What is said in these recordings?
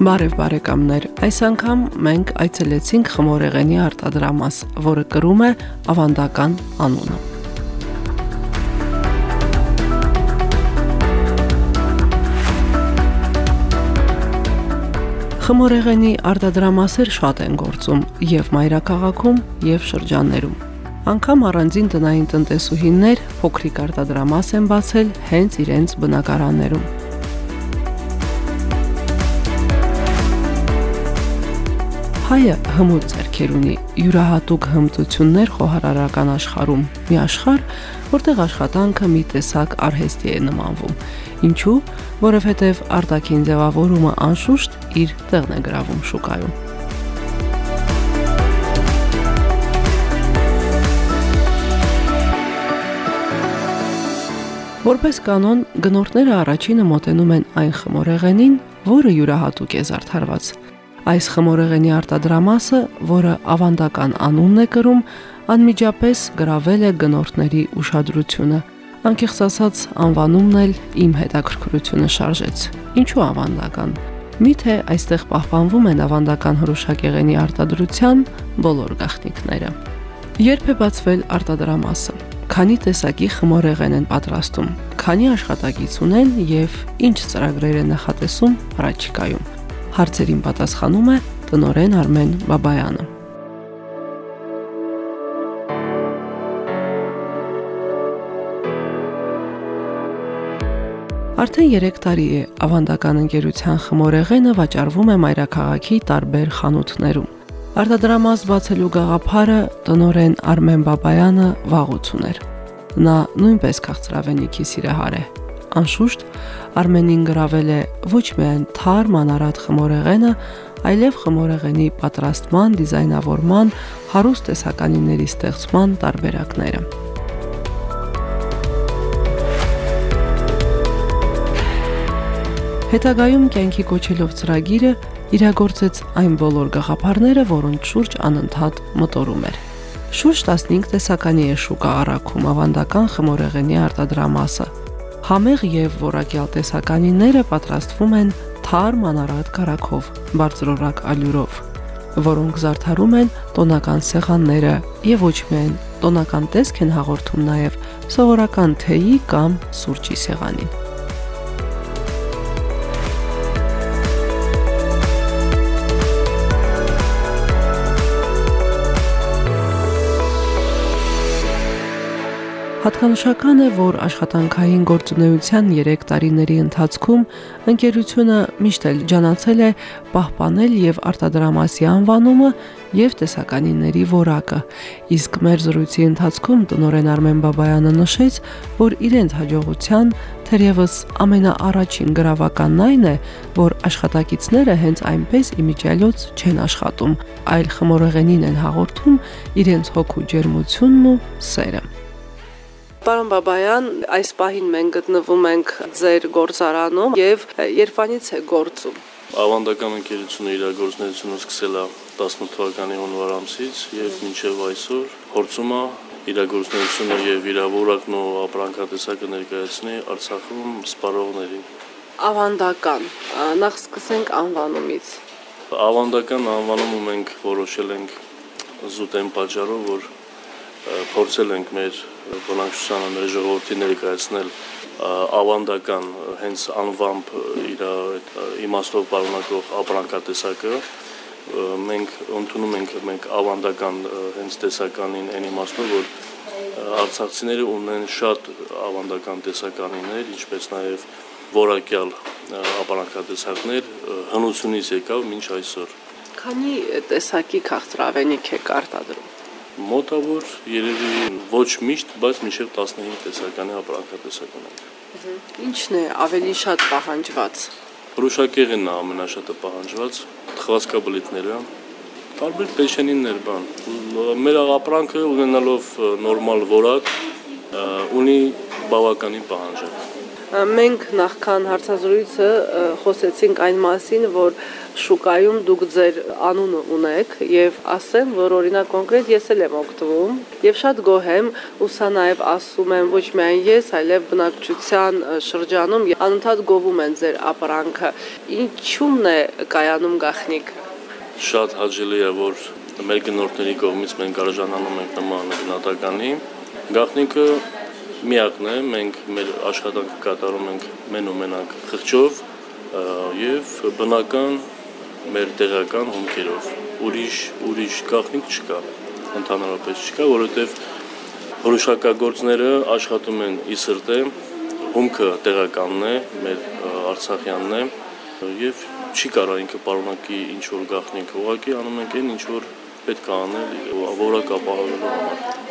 Բարև բարեկամներ, այս անգամ մենք այցելեցինք խմորեղենի արտադրամաս, որը կրում է ավանդական անունը։ Խմորեղենի արտադրամասեր շատ են գործում եւ մայրաքաղաքում եւ շրջաններում։ Անկամ առանձին տնային տնտեսուհիներ փոքրիկ արտադրամաս են բացել հենց իրենց բնակարաններում։ Հայը հմուտ ձեռքեր ունի, յուրահատուկ հմտություններ խոհարարական աշխարհում։ Մի աշխարհ, որտեղ աշխատանքը մի տեսակ արհեստի է նմանվում։ Ինչու՞, որովհետև արտաքին ձևավորումը անշուշտ իր տեղն է գրավում շուկայում։ Որպես կանոն, գնորդները առաջինը մոտենում են այն խմորեղենին, որը յուրահատուկ է զարդարված Այս խմորեղենի արտադրամասը, որը ավանդական անունն է կրում, անմիջապես գրավել է գնորդների ուշադրությունը։ Անկեղծ ասած, անվանումն էլ իմ հետաքրքրությունը շարժեց։ Ինչու ավանդական։ Միթե այստեղ պահպանվում են ավանդական հրուշակեղենի արտադրության բոլոր գաղտնիքները։ Երբ է բացվել արտադրամասը։ Քանի տեսակի խմորեղեն են պատրաստում, քանի աշխատակից ունեն եւ ինչ ծրագրեր են նախատեսում առաջիկայում հարցերին պատասխանում է տնորեն Արմեն Բաբայանը։ Արդեն 3 տարի է ավանդական ընկերության խմորեղենը վաճառվում է մայրաքաղաքի տարբեր խանութներում։ Արտադրամաս բացելու գաղափարը տնորեն Արմեն Բաբայանը վաղուց ուներ։ Նա նույնպես քաղցրավենիքի սիրահար է Անշուշտ Արմենին գրավել է ոչ միայն թարմ անարատ խմորեղենը, այլև խմորեղենի պատրաստման, դիզայնավորման, հարուստ տեսականիների ստեղծման տարբերակները։ Հետագայում կյանքի կոչելով ծրագիրը իրագործեց այն բոլոր գաղափարները, որոնց շուրջ անընդհատ մտորում էր։ Շուրջ 15 տեսականի է շուկա առաքում ավանդական խմորեղենի արտադրամասը, Համեղ եւ որակյալ տեսականիները պատրաստվում են թարմ անարատ կարակով, բարձրորակ ալյուրով, որոնք զարդարում են տոնական սեղանները եւ ոչ միայն տոնական տեսք են հաղորդում նաեւ սովորական թեյի կամ սուրճի սեղանին։ Հատկանշական է, որ աշխատանքային գործունեության 3 տարիների ընթացքում ընկերությունը միշտ էլ ջանացել է պահպանել եւ արտադրամասի անվանումը եւ տեսականիների որակը։ Իսկ մեր զրույցի ընթացքում տնորեն Արմեն Բաբայանը նշեց, որ իրենց հաջողության թերևս ամենաառաջին գրավականն այն է, որ աշխատակիցները հենց այնպես իմիջիալոց չեն աշխատում, այլ խմորեղենին են հաղորդում իրենց հոգու ջերմությունն ու սերը։ Պարոն Բաբայան, այս պահին մենք գտնվում ենք ձեր գործարանում եւ երբանից է գործում։ Ավանդական ընկերությունը իր գործունեությունը սկսել է 18 թվականի հունվար ամսից եւ մինչեւ այսօր փորձում է իր գործունեությունը եւ իր որակն ու ապրանքատեսակը ներկայացնի Արցախում սպառողներին։ Ավանդական։ Նախ սկսենք անվանումից։ Ավանդական անվանումը մենք որոշել ենք զուտ այն պատճառով, որ փորձել ենք մեր բնակչությանը, մեր ժողովրդի ներկայացնել ավանդական հենց անվամբ իր իմաստով պարունակող ապրանքատեսակը մենք ընդունում ենք մենք ավանդական հենց տեսականին այն իմաստով որ արցախցիները ունեն շատ ավանդական տեսականիներ ինչպես նաև որակյալ ապրանքատեսակներ հնությունից եկավ մինչ այսօր Քանի տեսակի քաղցրավենիք է կարտադրում մոտավոր երևի ոչ միշտ, բայց մինչև 15 տեսականի ապրանքատեսակ ունենք։ Ինչն է ավելի շատ պահանջված։ Ռուշակեղենն է ամենաշատը պահանջված, թխվածքաբլիթները, Տարբեր պեշենիններ բան։ Մեր ապրանքը ունենալով նորմալ որակ ունի բավականին պահանջակ։ Մենք նախքան հարցազրույցը խոսեցինք այն մասին, որ շուկայում դուք ձեր անունը ունեք եւ ասեմ, որ օրինակ կոնկրետ ես էլ եմ օգտվում եւ շատ գոհ եմ ու սա նաեւ ասում եմ ոչ միայն ես, այլև բնակչության շրջանում անընդհատ գովում են ձեր ապրանքը։ Ինչու՞մն է կայանում գախնիկ։ Շատ հաճելի է, որ մեր գնորդների կողմից մենք արժանանում ենք նման գնահատականի։ Գախնիկը միակն է, մենք մեր աշխատանքը կատարում ենք մեն ու մենակ խղճով եւ բնական մեր տեղական հումքերով։ Ուրիշ ուրիշ գաղտնիք չկա, ընդհանրապես չկա, որովհետեւ որոշակագործները աշխատում են ի սրտե, հումքը տեղականն է, մեր Արցախյանն է եւ չի կարող ինքը պարունակի ինչ որ գաղտնիք, ուղղակի անում ենք այն ինչ որ պետք է անել որակ ապահովելու համար։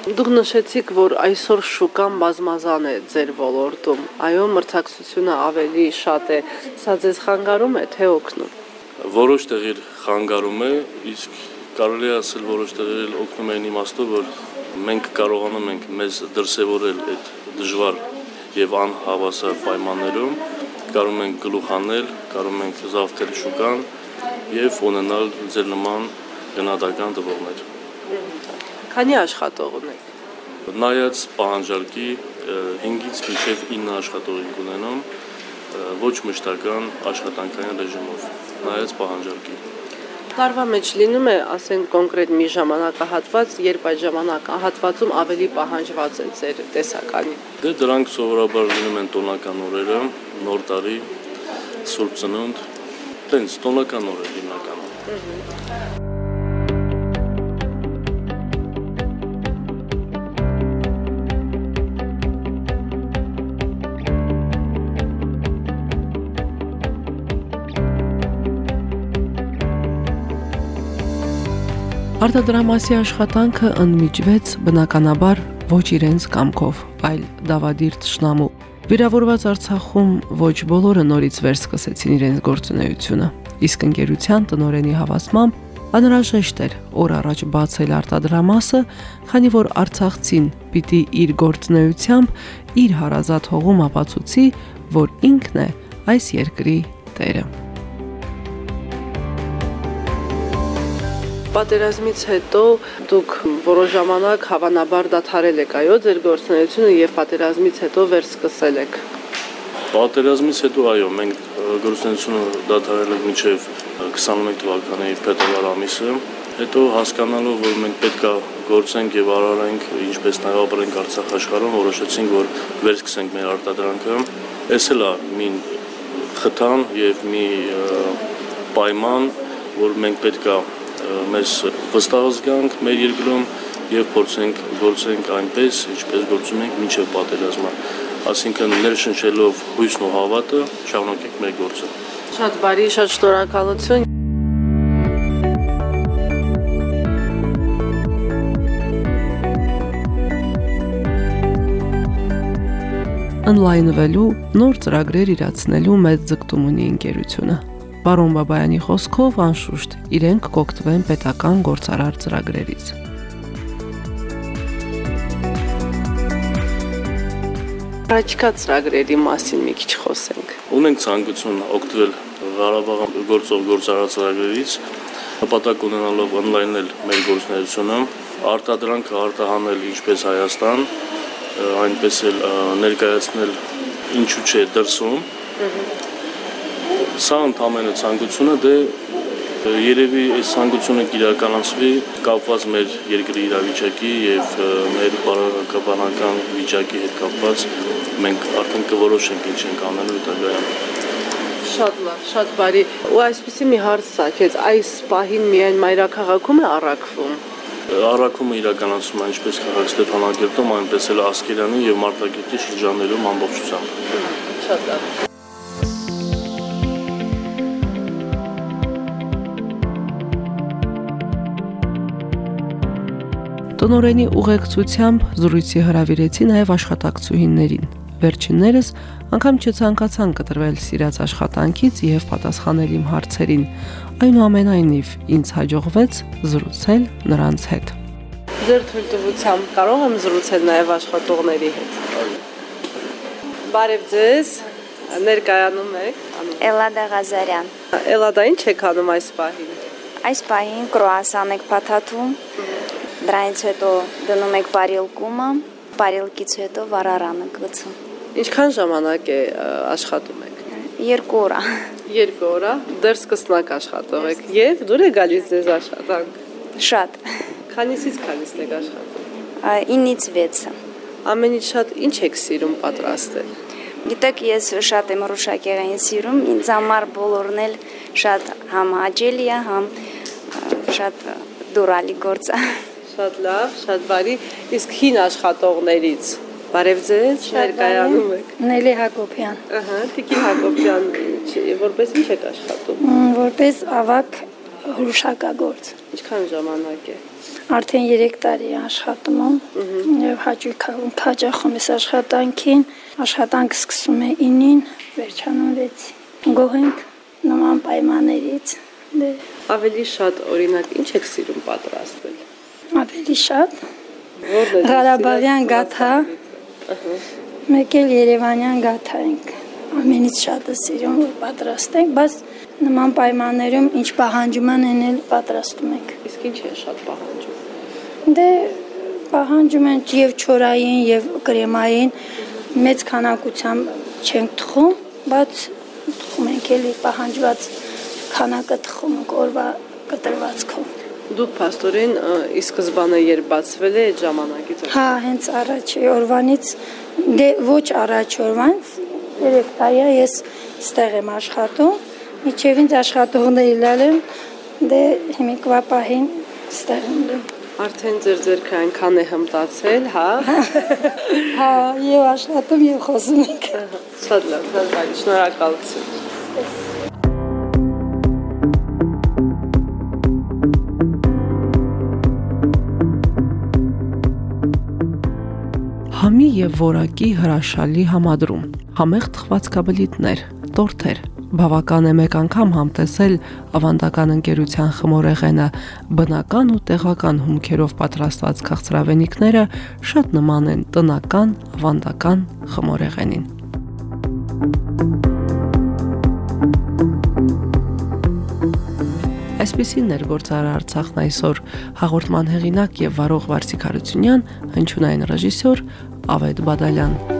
Դուք նշեցիք, որ այսօր շուկան բազմազան է ձեր ոլորտում։ Այո, մրցակցությունը ավելի շատ է։ Սա ձեզ խանգարում է, թե օգնում որոշ տեղեր խանգարում է, իսկ կարելի է ասել որոշ տեղեր օգնում են իմաստով, որ մենք կարողանում ենք մեզ դրսևորել այդ դժվար եւ անհավասար պայմաններում, կարում ենք գլուխ անել, կարում ենք զավթել շուկան եւ ունենալ ձեր նման գնահատական տվողներ։ Քանի աշխատող ունեք։ Նայած պահանջարկի 5-ից մինչև 9 աշխատող ունենում, ոչ մշտական աշխատանքային ռեժիմով նայած պահանջարկի։ Տարվա մեջ լինում է, ասենք կոնկրետ մի ժամանակահատված, երբ այդ ժամանակահատվածում ավելի պահանջված է ձեր տեսականի։ Դե դրանք սովորաբար լինում են տոնական օրերը, նոր տարի, Սուրբ Ծնունդ, տենց տոնական օրեր հիմնականում։ Արտադրամասի աշխատանքը ընդմիջվեց բնականաբար ոչ իրենց կամքով, այլ դավադիր ճշնամու։ Վիրավորված Արցախում ոչ բոլորը նորից վերսկսեցին իրենց գործունեությունը, իսկ ընկերության տնորենի հավաստմամբ անհրաժեշտ էր օր առաջ բացել արտադրամասը, քանի որ Արցախցին պիտի իր գործունեությամբ իր հարազատ հողում ապացուցի, որ ինքն է այս երկրի տերը։ Պատերազմից հետո դուք որոշ ժամանակ հավանաբար դադարել եք, այո, ձեր գործունեությունը եւ պատերազմից հետո վերսկսել եք։ Պատերազմից հետո այո, մենք գործունեությունը դադարել ենք մինչև 21 թվականի փետրվար ամիսը, հետո հասկանալով, որ մենք պետքա գործենք եւ արարենք, ինչպես նաեւ ապրենք Արցախ աշխարհում, որոշեցինք, որ վերսկսենք մեր արտադրանքը։ Էս էլ է մի խթան եւ մի պայման, որ մենք պետքա մեզ վստահ զգանք մեր երկրում եւ փորձենք գործենք այնպես, ինչպես գործում ենք մինչեւ պատերազմը։ Այսինքն ներշնչելով հույսն ու հավատը շարունակենք մեր գործը։ Շատ բարի, շատ շնորհակալություն։ Online-վելու նոր ծրագրեր իրացնելու մեծ ձգտում ունի ընկերությունը։ Պարոն Բաբայանի խոսքով անշուշտ իրենք կօգտվեն պետական գործարար ծրագրերից։ Առաջկա ծրագրերի մասին մի քիչ խոսենք։ Ունենք ցանկություն օգտվել Ղարաբաղի գործող գործարար ծրագրերից, նպատակ ունենալով on-line-ել մեր գործունեությունը, արտադրանքը արտահանել ինչպես Հայաստան, այնպես էլ ներկայացնել ինչու՞ չէ դրսում։ Սա ընդհանրապես ցանկությունը դե երևի այս ցանկությունը կիրականացվի կապված մեր երկրի իրավիճակի եւ մեր բարոյական վիճակի հետ կապված մենք արդեն կորոշենք ինչ ենք անելու հետագայում շատ լավ, շատ բարի։ Ու այսպեսի մի հարց սակեց, այս պահին միայն մայրաքաղաքում է առաքվում։ Առաքումը իրականացում է ինչպես քաղաք Ստեփանագերտում, այնպես էլ Ասկերանի եւ Մարտակերտի շրջաններում ամբողջությամբ։ Շատ լավ։ Տնորենի ուղեկցությամբ զրույցի հրավիրեցի նաև աշխատակցուհիներին։ Վերջիններս անգամ չցանկացան կտրվել սիրած աշխատանքից եւ պատասխանել իմ հարցերին։ Այնուամենայնիվ ինձ հաջողվեց զրուցել նրանց հետ։ Ձեր թույլտվությամբ կարող եմ զրուցել նաեւ աշխատողների հետ։ Բարև ձեզ։ Ներկայանում եք։ Էլադա Ղազարյան։ Էլադա, ինչ եք անում այս պահին։ Այս պահին կրուասան եք փաթաթում։ Դրանից հետո դնում եք բարիլկումը, բարիլկից հետո վարարանը գցում։ Ինչքան ժամանակ է աշխատում եք։ 2 օր։ 2 օր, դեռ սկսնակ աշխատող եք։ Եվ դուր է գալիս ձեզ աշխատանք։ Շատ։ Քանիսից քանիսն եք աշխատում։ 9-ից 6-ը։ Ամենից շատ ինչ եք սիրում պատրաստել։ Գիտեք, ես շատ եմ ռուշակեղեն սիրում, ինձ համար բոլորն էլ շատ համ հաճելի է, համ շատ դուրալի գործ է։ Շատ լավ, շատ բարի։ Իսկ հին աշխատողներից Բարև ձեզ, ներկայանում եք։ Նելի Հակոբյան։ Ահա, Տիկին Հակոբյան, որպես ինչ եք աշխատում։ Որպես ավակ հրուշակագործ։ Ինչքան ժամանակ է։ Արդեն 3 տարի աշխատում եմ եւ հաճույք հաճախում ես աշխատանքին։ Աշխատանք սկսում է 9-ին, վերջանում 6-ին։ Գոհ ենք նման պայմաններից։ Դե ավելի շատ օրինակ ինչ եք սիրում պատրաստել։ Ավելի շատ Ղարաբաղյան գաթա։ Մեկ էլ Երևանյան գաթա ենք։ Ամենից շատը սիրում որ պատրաստենք, բայց նման պայմաններում ինչ պահանջում են, այն էլ պատրաստում ենք։ Իսկ ինչ է շատ պահանջում։ Դե պահանջում են եւ չորային եւ կրեմային մեծ քանակությամբ չենք թխում, բայց թխում ենք էլի պահանջված քանակը թխում ենք օրվա կտրվածքով։ Դուք աստորեն ի սկզբանե երբ բացվել է այդ ժամանակից։ Հա, հենց առաջի օրվանից, դե ոչ առաջ օրվանից, երեք տարի է ես ստեղ եմ աշխատում, միջև ինձ աշխատողների լալ եմ, դե հիմիկվա պահին ստեղ եմ Արդեն ձեր ձերքը այնքան է հմտացել, հա։ Հա, եւ աշխատում եւ խոսում ենք։ Շատ լավ, շատ բարի, շնորհակալություն։ Համի եւ որակի հրաշալի համադրում, համեղ թխվածքաբլիթներ, տորթեր, բավական է մեկ անգամ համտեսել ավանդական ընկերության խմորեղենը, բնական ու տեղական հումքերով պատրաստված քաղցրավենիքները շատ նման են տնական ավանդական խմորեղենին։ Այսպեսին ներգործար Արցախն այսօր հաղորդման հեղինակ եւ վարող Վարսիկ Հարությունյան, հնչյունային ռեժիսոր Ավետ Բադալյան։